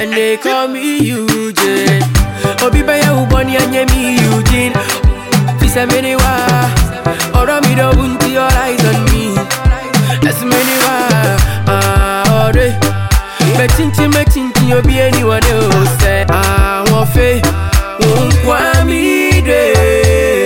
and they call me Eugene. Obi Baya Uboni and Yemi Eugene. Fisa Meniwa, or me don't want your eyes on me. That's Meniwa, ah, ore. Metinti, metinti, you'll be anyone else. Ah, wafe, unkwami de.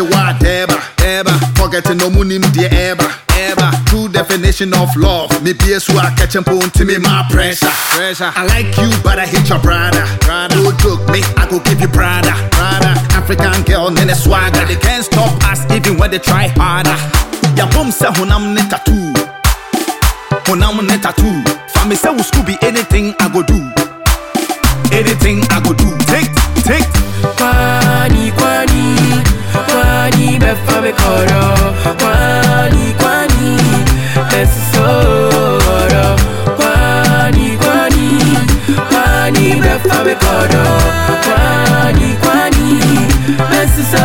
Why be JJ what ever, ever. Forgetting no money, dear ever, ever. True definition of love. Me be a swag catch and put to me my pressure. Pressure. I like you, but I hate your brother. Brother. Don't joke me, I go give you brother. Brother. African girl, nene swagger. They can't stop us even when they try harder. Ya boom say hunam ne tattoo. Hunam ne tattoo. Family say we school be anything I go do. Anything I go do. Take, take. Me. Kwani, kwani, besoro.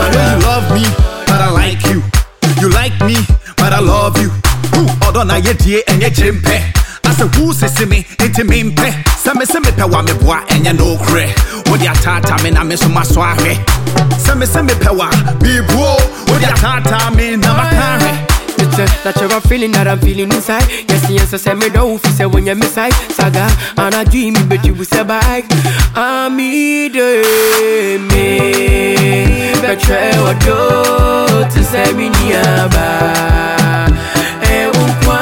I know you love me, but I like you. You like me, but I love you. Other na ye die and ye chimpe? I say who se see me into me mpe. Say me say me pe wa me boa and ye no cre. What ya tata me na me so maso ahwe. Say me say me pe wa be bro. What ya tata me na makare. Natural feeling that I'm feeling inside. Yes, yes, I said me do fi say when you miss I saga and I dream me bet you will say bye. I me de me try o do to say me niaba. Eh, unkwa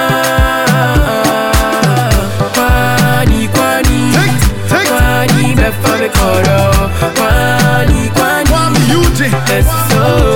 kwani kwani kwani befa me koro kwani kwani. Kwani beauty. That's so.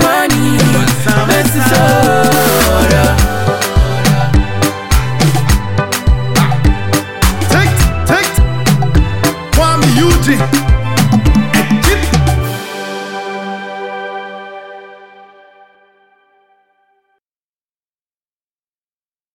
shit.